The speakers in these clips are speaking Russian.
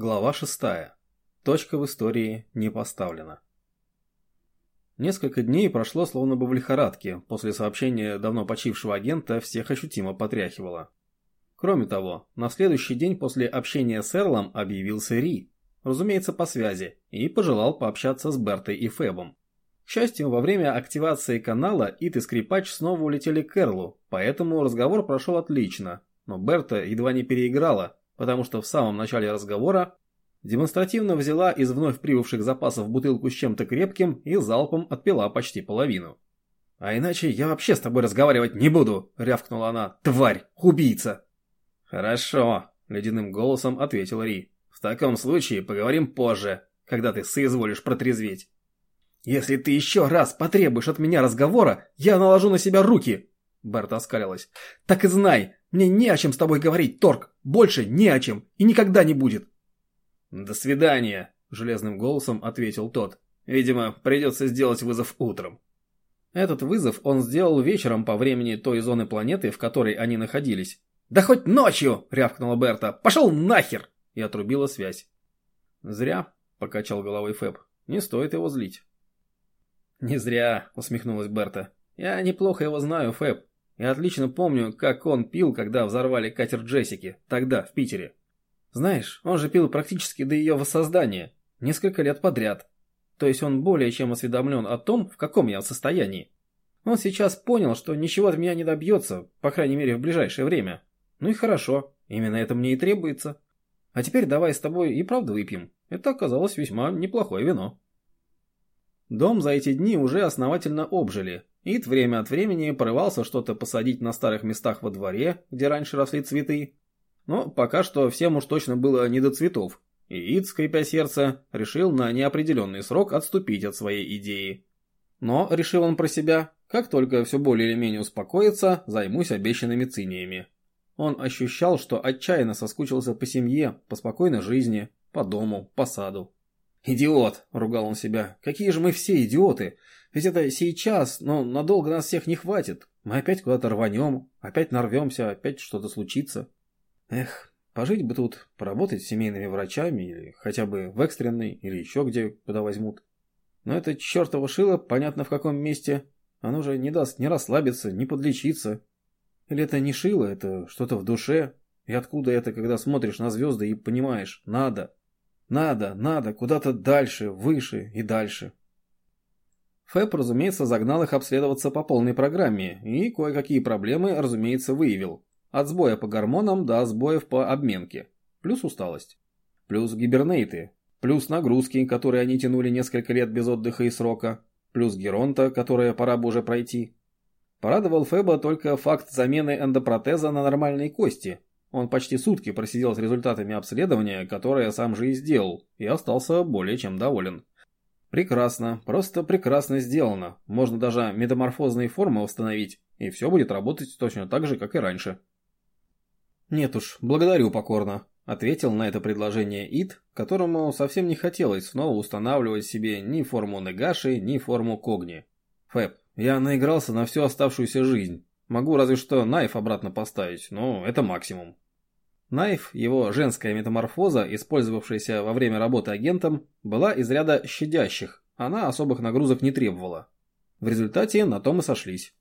Глава 6. Точка в истории не поставлена. Несколько дней прошло словно бы в лихорадке, после сообщения давно почившего агента всех ощутимо потряхивало. Кроме того, на следующий день после общения с Эрлом объявился Ри, разумеется по связи, и пожелал пообщаться с Бертой и Фебом. К счастью, во время активации канала Ит и Скрипач снова улетели к Эрлу, поэтому разговор прошел отлично, но Берта едва не переиграла, потому что в самом начале разговора демонстративно взяла из вновь прибывших запасов бутылку с чем-то крепким и залпом отпила почти половину. «А иначе я вообще с тобой разговаривать не буду», — рявкнула она. «Тварь! Убийца!» «Хорошо», — ледяным голосом ответил Ри. «В таком случае поговорим позже, когда ты соизволишь протрезветь». «Если ты еще раз потребуешь от меня разговора, я наложу на себя руки!» Берта оскалилась. «Так и знай, мне не о чем с тобой говорить, Торг. Больше не о чем. И никогда не будет. До свидания, железным голосом ответил тот. Видимо, придется сделать вызов утром. Этот вызов он сделал вечером по времени той зоны планеты, в которой они находились. «Да хоть ночью!» — рявкнула Берта. «Пошел нахер!» И отрубила связь. «Зря», — покачал головой Фэб. «Не стоит его злить». «Не зря», — усмехнулась Берта. «Я неплохо его знаю, Фэб. Я отлично помню, как он пил, когда взорвали катер Джессики, тогда, в Питере. Знаешь, он же пил практически до ее воссоздания, несколько лет подряд. То есть он более чем осведомлен о том, в каком я состоянии. Он сейчас понял, что ничего от меня не добьется, по крайней мере в ближайшее время. Ну и хорошо, именно это мне и требуется. А теперь давай с тобой и правда выпьем. Это оказалось весьма неплохое вино. Дом за эти дни уже основательно обжили, Ид время от времени порывался что-то посадить на старых местах во дворе, где раньше росли цветы. Но пока что всем уж точно было не до цветов. И Ид, скрипя сердце, решил на неопределенный срок отступить от своей идеи. Но, решил он про себя, как только все более или менее успокоится, займусь обещанными циниями. Он ощущал, что отчаянно соскучился по семье, по спокойной жизни, по дому, по саду. «Идиот!» – ругал он себя. «Какие же мы все идиоты! Ведь это сейчас, но надолго нас всех не хватит. Мы опять куда-то рванем, опять нарвемся, опять что-то случится. Эх, пожить бы тут, поработать с семейными врачами, или хотя бы в экстренной, или еще где, куда возьмут. Но это чертово шило, понятно в каком месте, оно же не даст ни расслабиться, ни подлечиться. Или это не шило, это что-то в душе. И откуда это, когда смотришь на звезды и понимаешь, надо, надо, надо, куда-то дальше, выше и дальше. Фэб, разумеется, загнал их обследоваться по полной программе и кое-какие проблемы, разумеется, выявил. От сбоя по гормонам до сбоев по обменке. Плюс усталость. Плюс гибернейты. Плюс нагрузки, которые они тянули несколько лет без отдыха и срока. Плюс геронта, которая пора бы уже пройти. Порадовал Феба только факт замены эндопротеза на нормальные кости. Он почти сутки просидел с результатами обследования, которое сам же и сделал, и остался более чем доволен. Прекрасно, просто прекрасно сделано. Можно даже метаморфозные формы установить, и все будет работать точно так же, как и раньше. Нет уж, благодарю покорно, ответил на это предложение Ид, которому совсем не хотелось снова устанавливать себе ни форму Негаши, ни форму Когни. Фэб, я наигрался на всю оставшуюся жизнь. Могу разве что Найф обратно поставить, но это максимум. Найф, его женская метаморфоза, использовавшаяся во время работы агентом, была из ряда щадящих, она особых нагрузок не требовала. В результате на том и сошлись.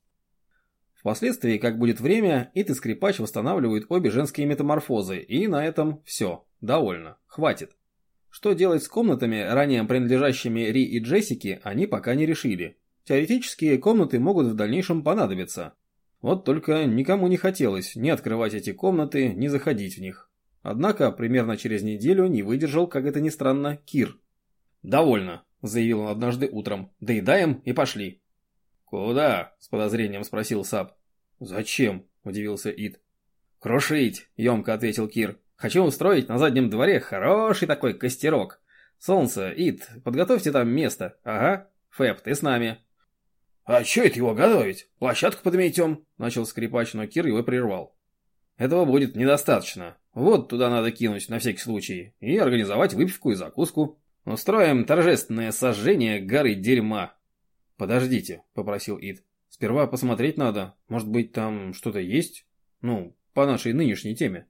Впоследствии, как будет время, Ит и Скрипач восстанавливают обе женские метаморфозы, и на этом все, довольно, хватит. Что делать с комнатами, ранее принадлежащими Ри и Джессике, они пока не решили. Теоретически комнаты могут в дальнейшем понадобиться, вот только никому не хотелось ни открывать эти комнаты, ни заходить в них. Однако примерно через неделю не выдержал, как это ни странно, Кир. «Довольно», — заявил он однажды утром. «Доедаем и пошли». «Куда?» — с подозрением спросил Сап. «Зачем?» — удивился Ид. «Крушить», — емко ответил Кир. «Хочу устроить на заднем дворе хороший такой костерок. Солнце, Ид, подготовьте там место. Ага. Фэб, ты с нами». «А что это его готовить? Площадку подметем?» – начал скрипач, но Кир его прервал. «Этого будет недостаточно. Вот туда надо кинуть на всякий случай и организовать выпивку и закуску. Устроим торжественное сожжение горы дерьма». «Подождите», – попросил Ид. «Сперва посмотреть надо. Может быть, там что-то есть? Ну, по нашей нынешней теме».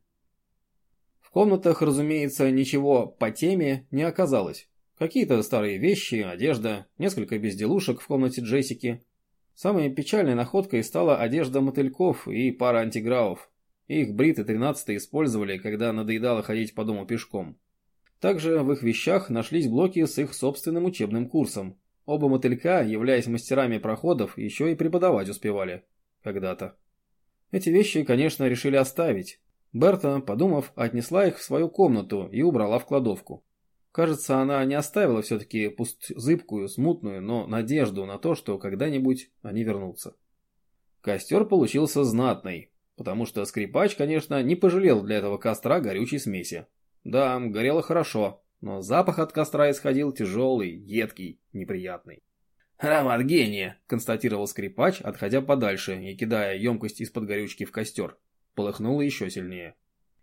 В комнатах, разумеется, ничего по теме не оказалось. Какие-то старые вещи, одежда, несколько безделушек в комнате Джессики. Самой печальной находкой стала одежда мотыльков и пара антигравов. Их бриты 13 использовали, когда надоедало ходить по дому пешком. Также в их вещах нашлись блоки с их собственным учебным курсом. Оба мотылька, являясь мастерами проходов, еще и преподавать успевали. Когда-то. Эти вещи, конечно, решили оставить. Берта, подумав, отнесла их в свою комнату и убрала в кладовку. Кажется, она не оставила все-таки пусть зыбкую, смутную, но надежду на то, что когда-нибудь они вернутся. Костер получился знатный, потому что скрипач, конечно, не пожалел для этого костра горючей смеси. Да, горело хорошо, но запах от костра исходил тяжелый, едкий, неприятный. «Аромат гения!» – констатировал скрипач, отходя подальше и кидая емкость из-под горючки в костер. Полыхнуло еще сильнее.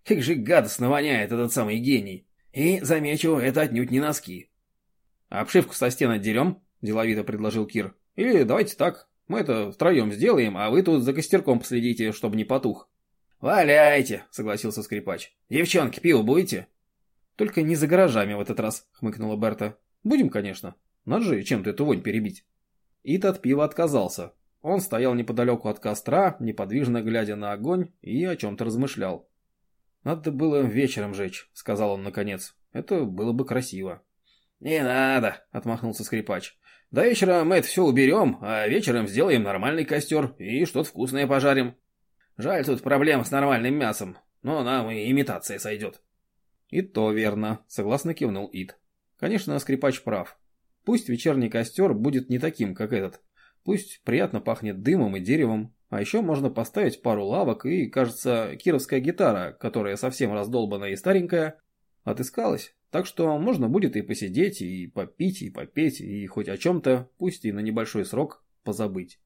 «Как же гадостно воняет этот самый гений!» И, замечу, это отнюдь не носки. «Обшивку со стен отдерем?» – деловито предложил Кир. «Или давайте так, мы это втроем сделаем, а вы тут за костерком последите, чтобы не потух». «Валяйте!» – согласился скрипач. «Девчонки, пиво будете?» «Только не за гаражами в этот раз», – хмыкнула Берта. «Будем, конечно. Надо же чем-то эту вонь перебить». Ит от пива отказался. Он стоял неподалеку от костра, неподвижно глядя на огонь и о чем-то размышлял. «Надо было вечером жечь», — сказал он наконец. «Это было бы красиво». «Не надо», — отмахнулся скрипач. «До вечера мы это все уберем, а вечером сделаем нормальный костер и что-то вкусное пожарим. Жаль, тут проблема с нормальным мясом, но нам и имитация сойдет». «И то верно», — согласно кивнул Ид. «Конечно, скрипач прав. Пусть вечерний костер будет не таким, как этот. Пусть приятно пахнет дымом и деревом, а еще можно поставить пару лавок и, кажется, кировская гитара, которая совсем раздолбанная и старенькая, отыскалась. Так что можно будет и посидеть, и попить, и попеть, и хоть о чем-то, пусть и на небольшой срок, позабыть.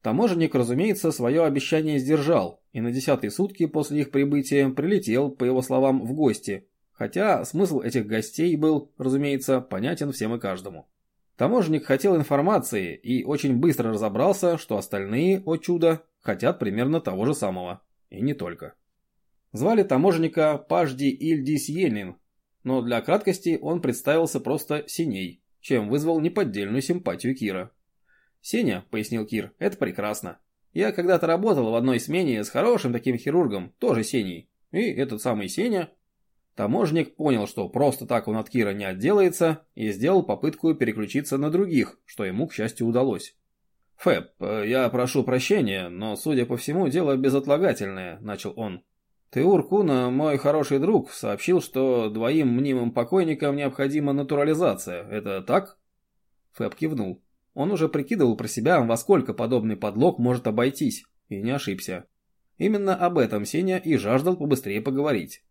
Таможенник, разумеется, свое обещание сдержал, и на десятые сутки после их прибытия прилетел, по его словам, в гости, хотя смысл этих гостей был, разумеется, понятен всем и каждому. Таможенник хотел информации и очень быстро разобрался, что остальные, о чудо, хотят примерно того же самого. И не только. Звали таможенника Пажди Ильдис Ельнин, но для краткости он представился просто Синей, чем вызвал неподдельную симпатию Кира. «Сеня», — пояснил Кир, — «это прекрасно. Я когда-то работал в одной смене с хорошим таким хирургом, тоже Сеней. И этот самый Сеня Таможник понял, что просто так он от Кира не отделается, и сделал попытку переключиться на других, что ему, к счастью, удалось. «Фэб, я прошу прощения, но, судя по всему, дело безотлагательное», — начал он. «Теур Куна, мой хороший друг, сообщил, что двоим мнимым покойникам необходима натурализация. Это так?» Фэб кивнул. Он уже прикидывал про себя, во сколько подобный подлог может обойтись, и не ошибся. Именно об этом Сеня и жаждал побыстрее поговорить.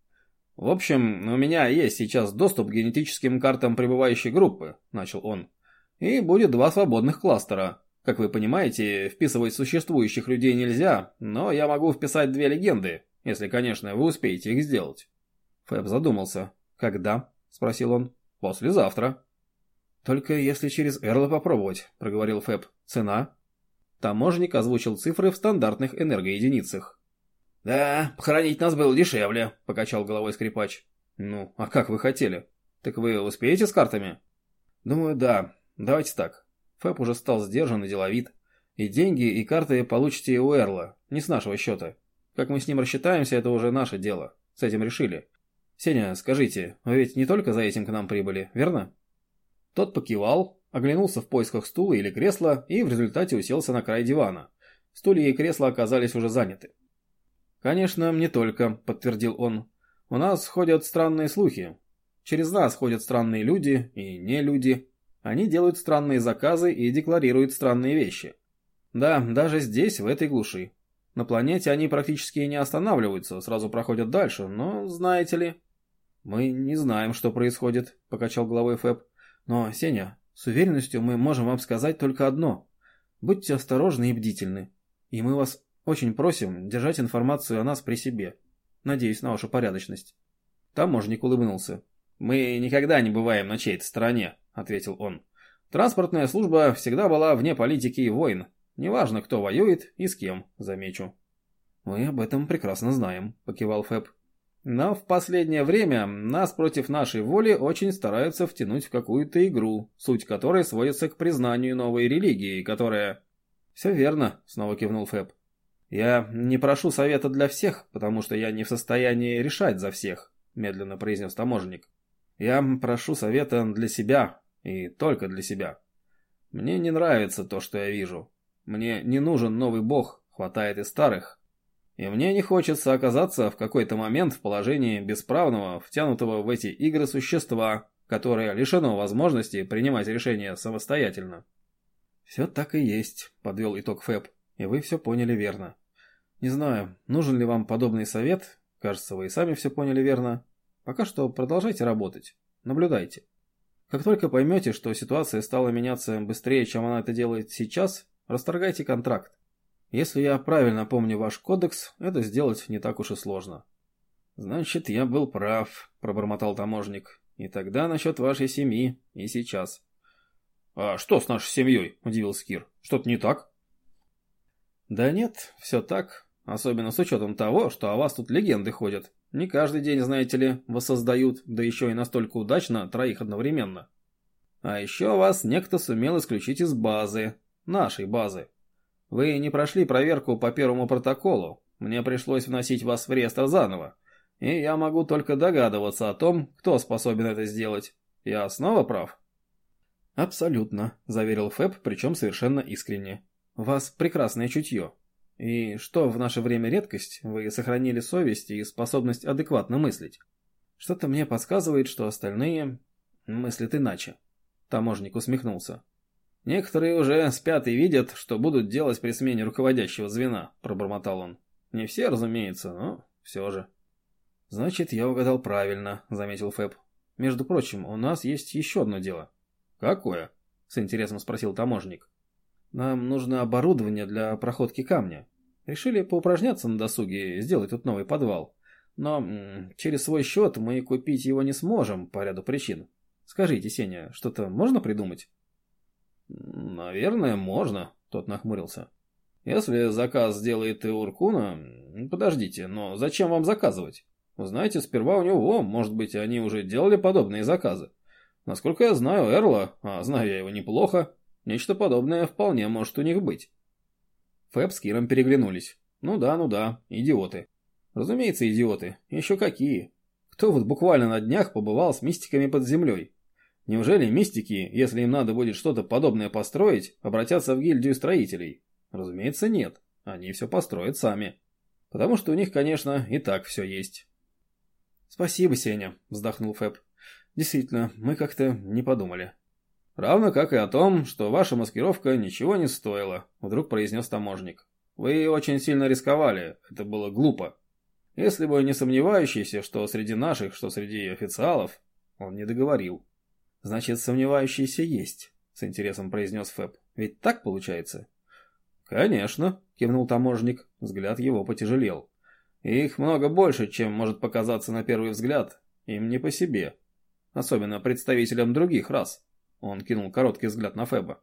«В общем, у меня есть сейчас доступ к генетическим картам пребывающей группы», – начал он. «И будет два свободных кластера. Как вы понимаете, вписывать существующих людей нельзя, но я могу вписать две легенды, если, конечно, вы успеете их сделать». Фэб задумался. «Когда?» – спросил он. «Послезавтра». «Только если через Эрла попробовать», – проговорил Фэб. «Цена?» Таможник озвучил цифры в стандартных энергоединицах. «Да, похоронить нас было дешевле», — покачал головой скрипач. «Ну, а как вы хотели? Так вы успеете с картами?» «Думаю, да. Давайте так. Фэб уже стал сдержан и деловит. И деньги, и карты получите у Эрла, не с нашего счета. Как мы с ним рассчитаемся, это уже наше дело. С этим решили. Сеня, скажите, вы ведь не только за этим к нам прибыли, верно?» Тот покивал, оглянулся в поисках стула или кресла и в результате уселся на край дивана. Стулья и кресла оказались уже заняты. «Конечно, не только», — подтвердил он. «У нас ходят странные слухи. Через нас ходят странные люди и не люди. Они делают странные заказы и декларируют странные вещи. Да, даже здесь, в этой глуши. На планете они практически не останавливаются, сразу проходят дальше, но, знаете ли...» «Мы не знаем, что происходит», — покачал головой Фэб. «Но, Сеня, с уверенностью мы можем вам сказать только одно. Будьте осторожны и бдительны. И мы вас очень просим держать информацию о нас при себе. Надеюсь на вашу порядочность. Таможник улыбнулся. «Мы никогда не бываем на чьей-то стороне», — ответил он. «Транспортная служба всегда была вне политики и войн. Неважно, кто воюет и с кем, замечу». «Мы об этом прекрасно знаем», — покивал Фэб. Но в последнее время нас против нашей воли очень стараются втянуть в какую-то игру, суть которой сводится к признанию новой религии, которая... Все верно, снова кивнул Фэб. Я не прошу совета для всех, потому что я не в состоянии решать за всех, медленно произнес таможенник. Я прошу совета для себя, и только для себя. Мне не нравится то, что я вижу. Мне не нужен новый бог, хватает и старых. И мне не хочется оказаться в какой-то момент в положении бесправного, втянутого в эти игры существа, которое лишено возможности принимать решения самостоятельно. «Все так и есть», — подвел итог Фэб, — «и вы все поняли верно. Не знаю, нужен ли вам подобный совет, кажется, вы и сами все поняли верно. Пока что продолжайте работать, наблюдайте. Как только поймете, что ситуация стала меняться быстрее, чем она это делает сейчас, расторгайте контракт. Если я правильно помню ваш кодекс, это сделать не так уж и сложно. Значит, я был прав, пробормотал таможник. И тогда насчет вашей семьи, и сейчас. А что с нашей семьей? Удивился Кир. Что-то не так? Да нет, все так. Особенно с учетом того, что о вас тут легенды ходят. Не каждый день, знаете ли, воссоздают, да еще и настолько удачно троих одновременно. А еще вас некто сумел исключить из базы, нашей базы. Вы не прошли проверку по первому протоколу. Мне пришлось вносить вас в реестр заново. И я могу только догадываться о том, кто способен это сделать. Я снова прав? Абсолютно, заверил Фэб, причем совершенно искренне. У вас прекрасное чутье. И что в наше время редкость, вы сохранили совесть и способность адекватно мыслить. Что-то мне подсказывает, что остальные мыслят иначе. Таможник усмехнулся. «Некоторые уже спят и видят, что будут делать при смене руководящего звена», – пробормотал он. «Не все, разумеется, но все же». «Значит, я угадал правильно», – заметил Фэб. «Между прочим, у нас есть еще одно дело». «Какое?» – с интересом спросил таможник. «Нам нужно оборудование для проходки камня. Решили поупражняться на досуге и сделать тут новый подвал. Но через свой счет мы купить его не сможем по ряду причин. Скажите, Сеня, что-то можно придумать?» «Наверное, можно», — тот нахмурился. «Если заказ сделает и Уркуна... Подождите, но зачем вам заказывать? Знаете, сперва у него, может быть, они уже делали подобные заказы. Насколько я знаю Эрла, а знаю я его неплохо, нечто подобное вполне может у них быть». Фэб с Киром переглянулись. «Ну да, ну да, идиоты». «Разумеется, идиоты. Еще какие. Кто вот буквально на днях побывал с мистиками под землей?» Неужели мистики, если им надо будет что-то подобное построить, обратятся в гильдию строителей? Разумеется, нет. Они все построят сами. Потому что у них, конечно, и так все есть. «Спасибо, Сеня», — вздохнул Фэб. «Действительно, мы как-то не подумали». «Равно как и о том, что ваша маскировка ничего не стоила», — вдруг произнес таможник. «Вы очень сильно рисковали, это было глупо. Если бы не сомневающийся, что среди наших, что среди официалов...» Он не договорил. «Значит, сомневающиеся есть», — с интересом произнес Фэб. «Ведь так получается?» «Конечно», — кивнул таможник. Взгляд его потяжелел. «Их много больше, чем может показаться на первый взгляд. Им не по себе. Особенно представителям других рас». Он кинул короткий взгляд на Феба.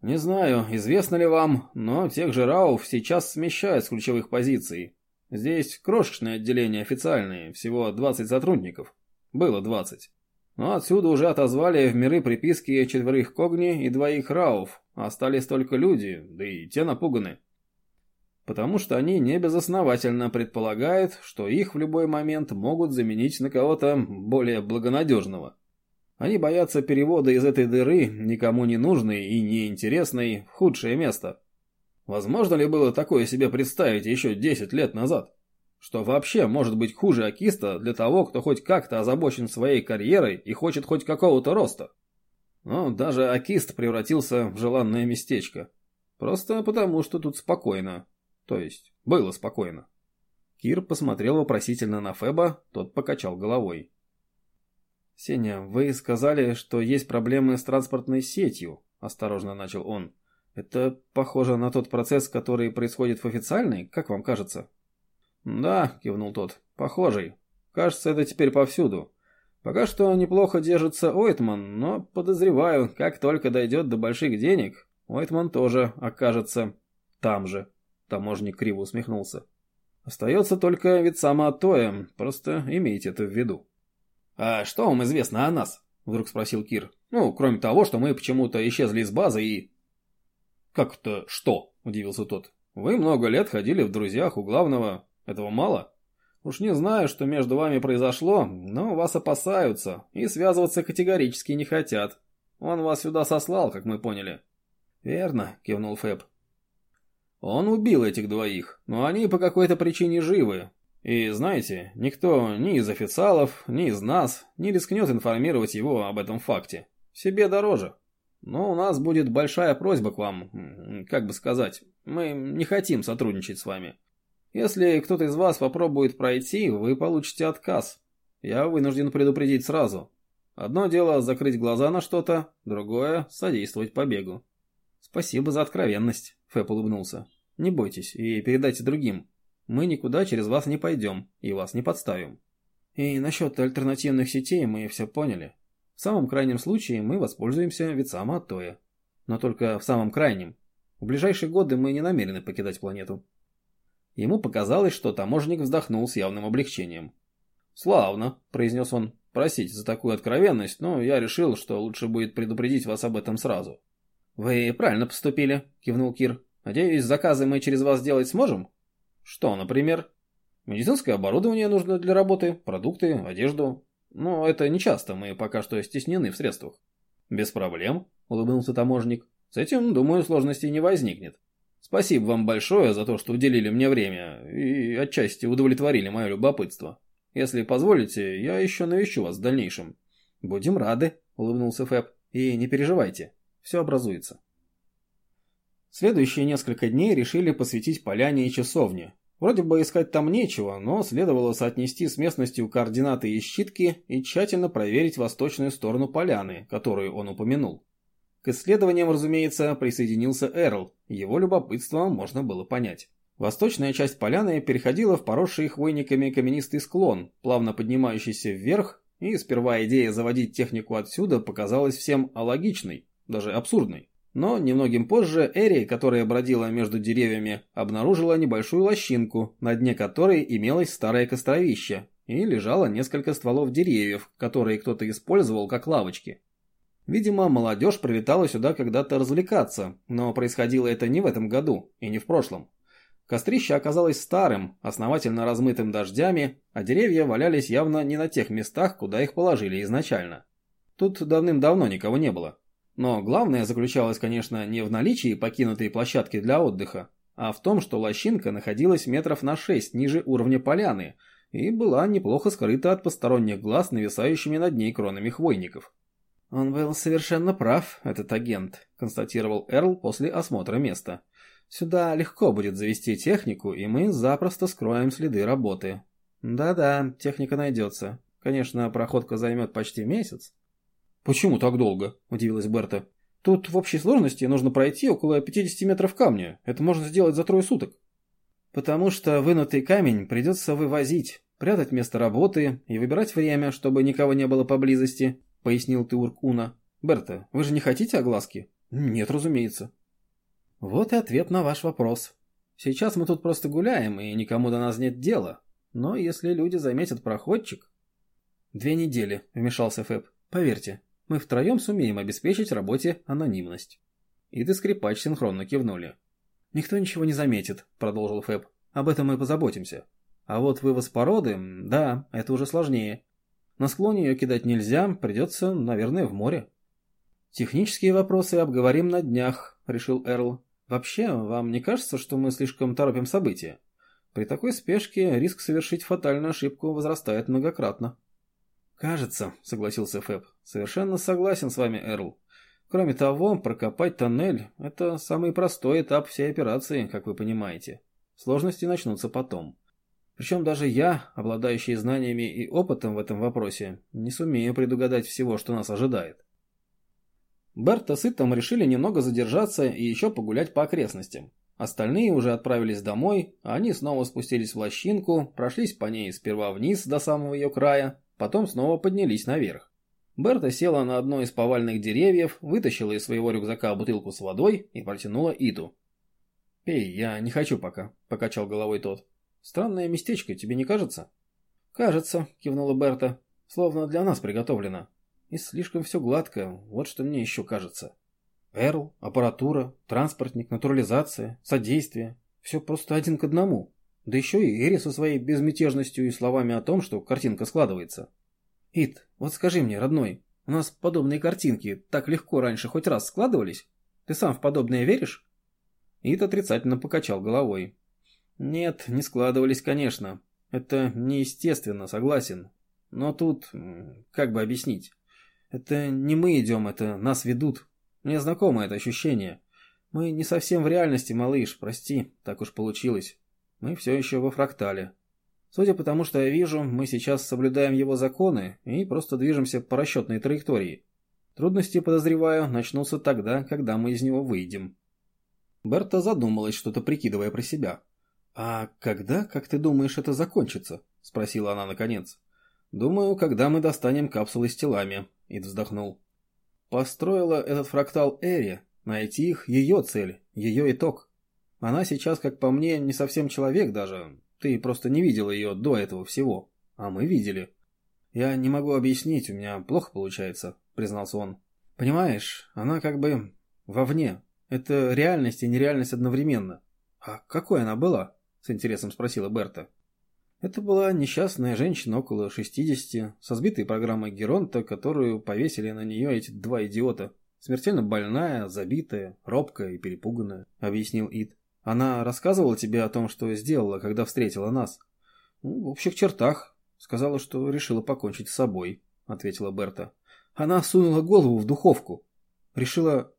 «Не знаю, известно ли вам, но тех же Рауф сейчас смещают с ключевых позиций. Здесь крошечное отделение официальное, всего 20 сотрудников. Было 20. Но отсюда уже отозвали в миры приписки четверых Когни и двоих Рауф, остались только люди, да и те напуганы. Потому что они не безосновательно предполагают, что их в любой момент могут заменить на кого-то более благонадежного. Они боятся перевода из этой дыры, никому не нужной и неинтересной, в худшее место. Возможно ли было такое себе представить еще 10 лет назад? Что вообще может быть хуже Акиста для того, кто хоть как-то озабочен своей карьерой и хочет хоть какого-то роста? Но даже Акист превратился в желанное местечко. Просто потому, что тут спокойно. То есть, было спокойно. Кир посмотрел вопросительно на Феба, тот покачал головой. «Сеня, вы сказали, что есть проблемы с транспортной сетью», – осторожно начал он. «Это похоже на тот процесс, который происходит в официальной, как вам кажется?» «Да», — кивнул тот, — «похожий. Кажется, это теперь повсюду. Пока что неплохо держится Ойтман, но, подозреваю, как только дойдет до больших денег, Ойтман тоже окажется там же». Таможник криво усмехнулся. Остается только вид самоотоя, просто имейте это в виду. «А что вам известно о нас?» — вдруг спросил Кир. «Ну, кроме того, что мы почему-то исчезли из базы и...» «Как это что?» — удивился тот. «Вы много лет ходили в друзьях у главного. Этого мало? Уж не знаю, что между вами произошло, но вас опасаются и связываться категорически не хотят. Он вас сюда сослал, как мы поняли». «Верно», — кивнул Фэб. Он убил этих двоих, но они по какой-то причине живы. И знаете, никто ни из официалов, ни из нас не рискнет информировать его об этом факте. Себе дороже. Но у нас будет большая просьба к вам, как бы сказать, мы не хотим сотрудничать с вами. Если кто-то из вас попробует пройти, вы получите отказ. Я вынужден предупредить сразу. Одно дело закрыть глаза на что-то, другое – содействовать побегу. Спасибо за откровенность. Фэп улыбнулся. «Не бойтесь и передайте другим. Мы никуда через вас не пойдем и вас не подставим. И насчет альтернативных сетей мы все поняли. В самом крайнем случае мы воспользуемся вицама от. Но только в самом крайнем. В ближайшие годы мы не намерены покидать планету». Ему показалось, что таможенник вздохнул с явным облегчением. «Славно», — произнес он. «Простите за такую откровенность, но я решил, что лучше будет предупредить вас об этом сразу». «Вы правильно поступили», — кивнул Кир. «Надеюсь, заказы мы через вас сделать сможем?» «Что, например?» «Медицинское оборудование нужно для работы, продукты, одежду. Но это не часто, мы пока что стеснены в средствах». «Без проблем», — улыбнулся таможник. «С этим, думаю, сложностей не возникнет. Спасибо вам большое за то, что уделили мне время и отчасти удовлетворили мое любопытство. Если позволите, я еще навещу вас в дальнейшем». «Будем рады», — улыбнулся Фэб. «И не переживайте, все образуется. Следующие несколько дней решили посвятить поляне и часовне. Вроде бы искать там нечего, но следовало соотнести с местностью координаты и щитки и тщательно проверить восточную сторону поляны, которую он упомянул. К исследованиям, разумеется, присоединился Эрл, его любопытство можно было понять. Восточная часть поляны переходила в поросший хвойниками каменистый склон, плавно поднимающийся вверх, и сперва идея заводить технику отсюда показалась всем алогичной даже абсурдной. Но немногим позже Эри, которая бродила между деревьями, обнаружила небольшую лощинку, на дне которой имелось старое костровище, и лежало несколько стволов деревьев, которые кто-то использовал как лавочки. Видимо, молодежь прилетала сюда когда-то развлекаться, но происходило это не в этом году и не в прошлом. Кострище оказалось старым, основательно размытым дождями, а деревья валялись явно не на тех местах, куда их положили изначально. Тут давным-давно никого не было. Но главное заключалось, конечно, не в наличии покинутой площадки для отдыха, а в том, что лощинка находилась метров на шесть ниже уровня поляны и была неплохо скрыта от посторонних глаз нависающими над ней кронами хвойников. «Он был совершенно прав, этот агент», — констатировал Эрл после осмотра места. «Сюда легко будет завести технику, и мы запросто скроем следы работы». «Да-да, техника найдется. Конечно, проходка займет почти месяц, «Почему так долго?» – удивилась Берта. «Тут в общей сложности нужно пройти около 50 метров камня. Это можно сделать за трое суток». «Потому что вынутый камень придется вывозить, прятать место работы и выбирать время, чтобы никого не было поблизости», – пояснил Теуркуна. «Берта, вы же не хотите огласки?» «Нет, разумеется». «Вот и ответ на ваш вопрос. Сейчас мы тут просто гуляем, и никому до нас нет дела. Но если люди заметят проходчик...» «Две недели», — вмешался Фэб. «Поверьте, мы втроем сумеем обеспечить работе анонимность». Ид и скрипач синхронно кивнули. «Никто ничего не заметит», — продолжил Фэб. «Об этом мы позаботимся. А вот вывоз породы, да, это уже сложнее. На склоне ее кидать нельзя, придется, наверное, в море». «Технические вопросы обговорим на днях», — решил Эрл. «Вообще, вам не кажется, что мы слишком торопим события? При такой спешке риск совершить фатальную ошибку возрастает многократно». «Кажется», — согласился Фэб. «Совершенно согласен с вами, Эрл. Кроме того, прокопать тоннель — это самый простой этап всей операции, как вы понимаете. Сложности начнутся потом. Причем даже я, обладающий знаниями и опытом в этом вопросе, не сумею предугадать всего, что нас ожидает». Берта с Итом решили немного задержаться и еще погулять по окрестностям. Остальные уже отправились домой, а они снова спустились в лощинку, прошлись по ней сперва вниз до самого ее края, потом снова поднялись наверх. Берта села на одно из повальных деревьев, вытащила из своего рюкзака бутылку с водой и протянула Иту. «Пей, я не хочу пока», — покачал головой тот. Странное местечко, тебе не кажется? Кажется, кивнула Берта. Словно для нас приготовлено. И слишком все гладко, вот что мне еще кажется. Эрл, аппаратура, транспортник, натурализация, содействие. Все просто один к одному. Да еще и Эри со своей безмятежностью и словами о том, что картинка складывается. Ит, вот скажи мне, родной, у нас подобные картинки так легко раньше хоть раз складывались? Ты сам в подобное веришь? Ит отрицательно покачал головой. Нет, не складывались, конечно. Это неестественно, согласен. Но тут, как бы объяснить? Это не мы идем, это нас ведут. Мне знакомо это ощущение. Мы не совсем в реальности, малыш, прости, так уж получилось. Мы все еще во фрактале. Судя по тому, что я вижу, мы сейчас соблюдаем его законы и просто движемся по расчетной траектории. Трудности, подозреваю, начнутся тогда, когда мы из него выйдем. Берта задумалась, что-то прикидывая про себя. «А когда, как ты думаешь, это закончится?» – спросила она наконец. «Думаю, когда мы достанем капсулы с телами», – Ид вздохнул. «Построила этот фрактал Эри. Найти их – ее цель, ее итог. Она сейчас, как по мне, не совсем человек даже. Ты просто не видела ее до этого всего. А мы видели. Я не могу объяснить, у меня плохо получается, признался он. Понимаешь, она как бы вовне. Это реальность и нереальность одновременно. А какой она была? С интересом спросила Берта. Это была несчастная женщина около 60, со сбитой программой Геронта, которую повесили на нее эти два идиота. Смертельно больная, забитая, робкая и перепуганная, объяснил Ид. Она рассказывала тебе о том, что сделала, когда встретила нас? Ну, в общих чертах. Сказала, что решила покончить с собой, ответила Берта. Она сунула голову в духовку. Решила...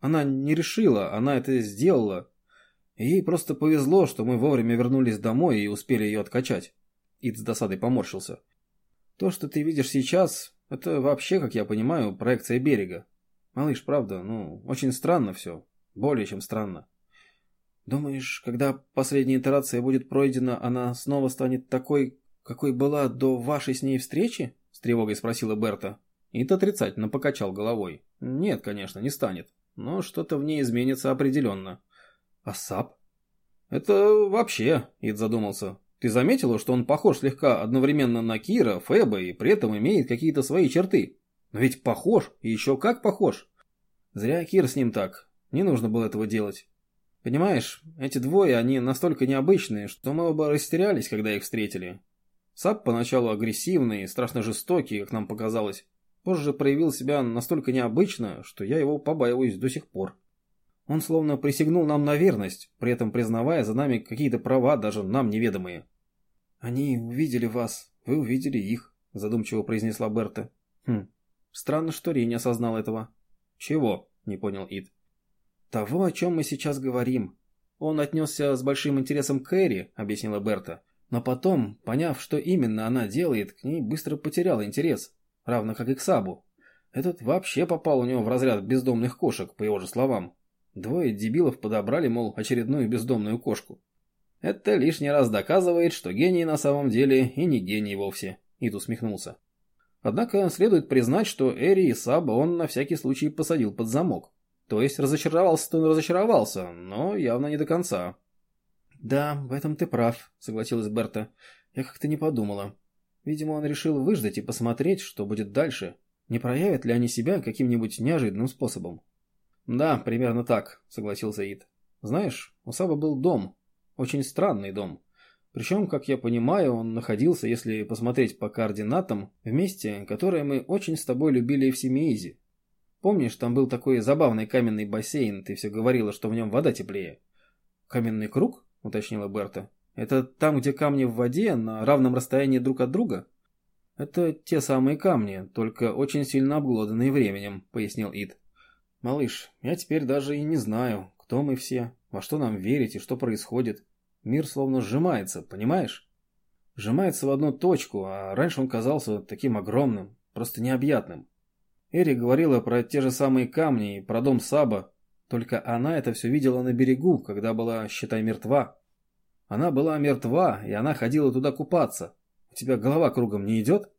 Она не решила, она это сделала. ей просто повезло, что мы вовремя вернулись домой и успели ее откачать. Ид с досадой поморщился. То, что ты видишь сейчас, это вообще, как я понимаю, проекция берега. Малыш, правда, ну, очень странно все. Более чем странно. Думаешь, когда последняя итерация будет пройдена, она снова станет такой, какой была до вашей с ней встречи? С тревогой спросила Берта. Ит отрицательно покачал головой. Нет, конечно, не станет. Но что-то в ней изменится определенно. А Сап? Это вообще, Ид задумался. Ты заметила, что он похож слегка одновременно на Кира, Феба и при этом имеет какие-то свои черты? Но ведь похож, и еще как похож. Зря Кир с ним так. Не нужно было этого делать. Понимаешь, эти двое, они настолько необычные, что мы оба растерялись, когда их встретили. Сап поначалу агрессивный страшно жестокий, как нам показалось. Позже проявил себя настолько необычно, что я его побаиваюсь до сих пор. Он словно присягнул нам на верность, при этом признавая за нами какие-то права, даже нам неведомые. «Они увидели вас, вы увидели их», – задумчиво произнесла Берта. «Хм, странно, что Ри не осознал этого». «Чего?» – не понял Ид. «Того, о чем мы сейчас говорим. Он отнесся с большим интересом к Эри», — объяснила Берта. «Но потом, поняв, что именно она делает, к ней быстро потерял интерес, равно как и к Сабу. Этот вообще попал у него в разряд бездомных кошек, по его же словам. Двое дебилов подобрали, мол, очередную бездомную кошку. Это лишний раз доказывает, что гений на самом деле и не гений вовсе», — Ид усмехнулся. Однако следует признать, что Эри и Саба он на всякий случай посадил под замок. То есть разочаровался-то он разочаровался, но явно не до конца. «Да, в этом ты прав», — согласилась Берта. «Я как-то не подумала. Видимо, он решил выждать и посмотреть, что будет дальше. Не проявят ли они себя каким-нибудь неожиданным способом?» «Да, примерно так», — согласился Ид. «Знаешь, у Саба был дом. Очень странный дом. Причем, как я понимаю, он находился, если посмотреть по координатам, в месте, которое мы очень с тобой любили в Семиизе. Помнишь, там был такой забавный каменный бассейн, ты все говорила, что в нем вода теплее. Каменный круг? Уточнила Берта. Это там, где камни в воде, на равном расстоянии друг от друга? Это те самые камни, только очень сильно обглоданные временем, пояснил Ид. Малыш, я теперь даже и не знаю, кто мы все, во что нам верить и что происходит. Мир словно сжимается, понимаешь? Сжимается в одну точку, а раньше он казался таким огромным, просто необъятным. Эри говорила про те же самые камни и про дом Саба, только она это все видела на берегу, когда была, считай, мертва. Она была мертва, и она ходила туда купаться. У тебя голова кругом не идет?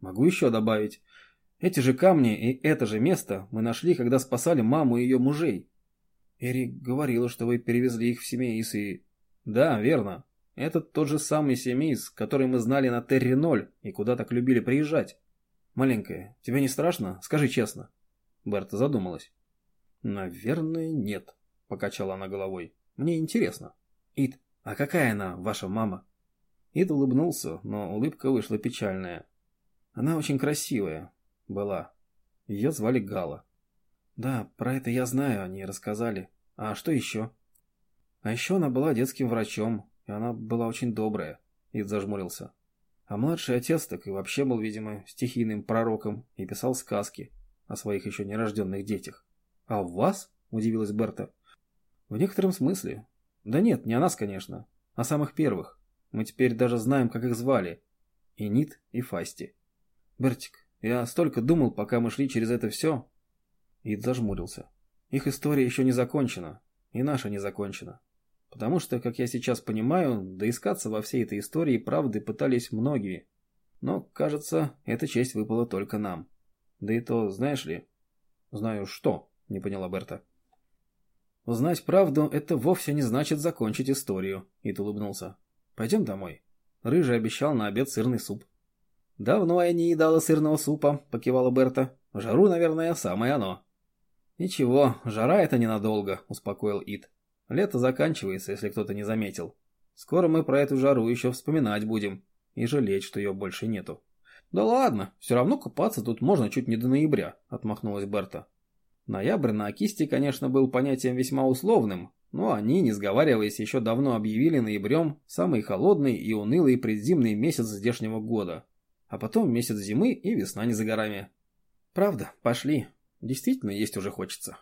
Могу еще добавить. Эти же камни и это же место мы нашли, когда спасали маму и ее мужей. Эри говорила, что вы перевезли их в Семеис и... Да, верно. Это тот же самый Семис, который мы знали на Терри-0 и куда так любили приезжать. Маленькая, тебе не страшно? Скажи честно. Берта задумалась. Наверное, нет, покачала она головой. Мне интересно. Ид, а какая она, ваша мама? Ид улыбнулся, но улыбка вышла печальная. Она очень красивая. Была. Ее звали Гала. Да, про это я знаю, они рассказали. А что еще? А еще она была детским врачом, и она была очень добрая. Ид зажмурился. А младший отец так и вообще был, видимо, стихийным пророком и писал сказки о своих еще нерожденных детях. «А у вас?» – удивилась Берта. «В некотором смысле. Да нет, не о нас, конечно. О самых первых. Мы теперь даже знаем, как их звали. И Нит, и Фасти. Бертик, я столько думал, пока мы шли через это все». Ид зажмурился. «Их история еще не закончена. И наша не закончена. Потому что, как я сейчас понимаю, доискаться во всей этой истории правды пытались многие. Но, кажется, эта честь выпала только нам. Да и то, знаешь ли... Знаю что, не поняла Берта. Узнать правду — это вовсе не значит закончить историю, Ит улыбнулся. Пойдем домой. Рыжий обещал на обед сырный суп. Давно я не едала сырного супа, покивала Берта. Жару, наверное, самое оно. Ничего, жара это ненадолго, успокоил Ит. Лето заканчивается, если кто-то не заметил. Скоро мы про эту жару еще вспоминать будем и жалеть, что ее больше нету. Да ладно, все равно купаться тут можно чуть не до ноября, отмахнулась Берта. Ноябрь на Акисте, конечно, был понятием весьма условным, но они, не сговариваясь, еще давно объявили ноябрем самый холодный и унылый предзимний месяц здешнего года. А потом месяц зимы и весна не за горами. Правда, пошли. Действительно, есть уже хочется.